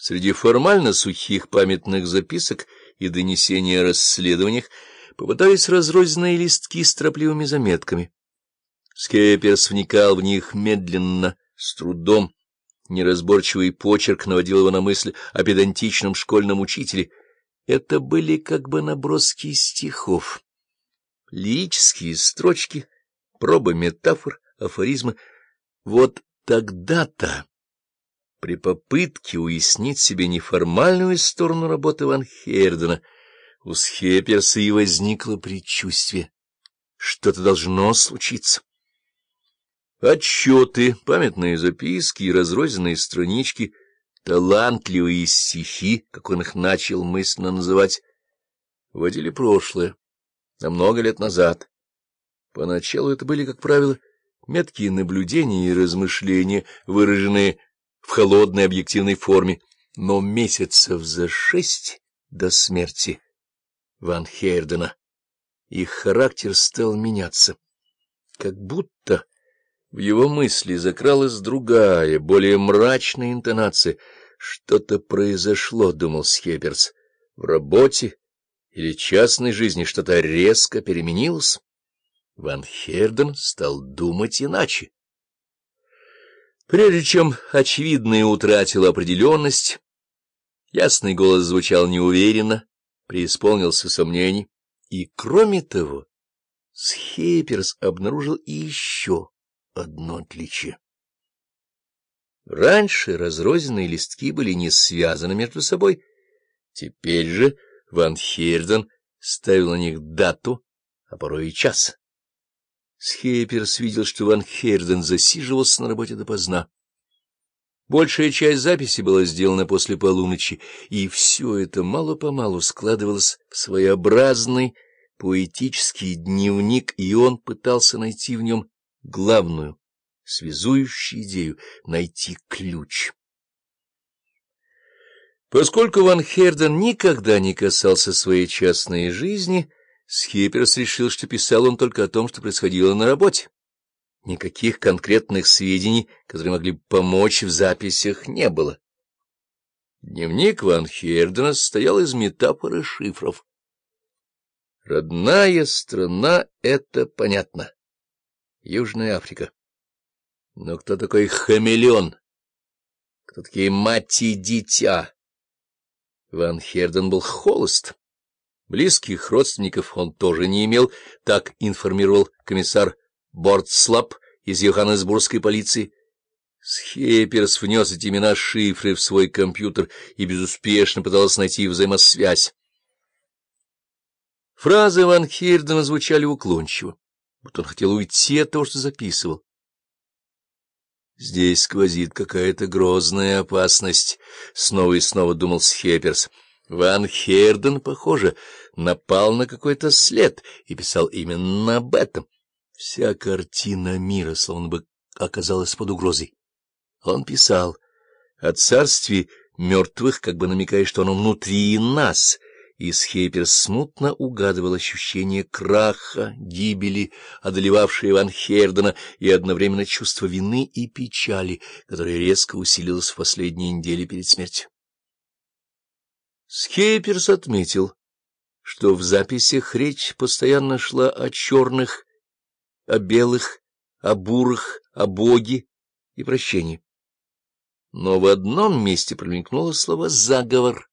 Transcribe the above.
Среди формально сухих памятных записок и донесений о расследованиях попадались разрозненные листки с торопливыми заметками. Скеперс вникал в них медленно, с трудом. Неразборчивый почерк наводил его на мысль о педантичном школьном учителе. Это были как бы наброски стихов. Лирические строчки, пробы метафор, афоризмы. Вот тогда-то при попытке уяснить себе неформальную сторону работы Ван Хердена, у Схепперса и возникло предчувствие. Что-то должно случиться. Отчеты, памятные записки и разрозненные странички, талантливые стихи, как он их начал мысленно называть, водили прошлое, на много лет назад. Поначалу это были, как правило, меткие наблюдения и размышления, выраженные в холодной объективной форме, но месяцев за шесть до смерти Ван Хейрдена их характер стал меняться, как будто в его мысли закралась другая, более мрачная интонация. Что-то произошло, — думал Схеперс, — в работе или частной жизни что-то резко переменилось. Ван Херден стал думать иначе. Прежде чем очевидное утратило определенность, ясный голос звучал неуверенно, преисполнился сомнений, и, кроме того, Схейперс обнаружил еще одно отличие. Раньше разрозненные листки были не связаны между собой, теперь же Ван Херден ставил на них дату, а порой и час. Схейперс видел, что Ван Херден засиживался на работе допоздна. Большая часть записи была сделана после полуночи, и все это мало-помалу складывалось в своеобразный поэтический дневник, и он пытался найти в нем главную, связующую идею — найти ключ. Поскольку Ван Херден никогда не касался своей частной жизни, Схипперс решил, что писал он только о том, что происходило на работе. Никаких конкретных сведений, которые могли помочь в записях, не было. Дневник Ван Хердена состоял из метафор и шифров. Родная страна — это понятно. Южная Африка. Но кто такой хамелеон? Кто такие мать и дитя? Ван Херден был холост. Близких родственников он тоже не имел, так информировал комиссар Бортслап из Йоханнесбургской полиции. Схепперс внес эти имена шифры в свой компьютер и безуспешно пытался найти взаимосвязь. Фразы Ван Хейрдена звучали уклончиво, будто он хотел уйти от того, что записывал. Здесь сквозит какая-то грозная опасность, — снова и снова думал Схепперс. Ван Херден, похоже, напал на какой-то след и писал именно об этом. Вся картина мира словно бы оказалась под угрозой. Он писал о царстве мертвых, как бы намекая, что оно внутри нас, и Схейпер смутно угадывал ощущение краха, гибели, одолевавшее Ван Хердена, и одновременно чувство вины и печали, которое резко усилилось в последние недели перед смертью. Скейперс отметил, что в записях речь постоянно шла о черных, о белых, о бурых, о боге и прощении. Но в одном месте промелькнуло слово «заговор»,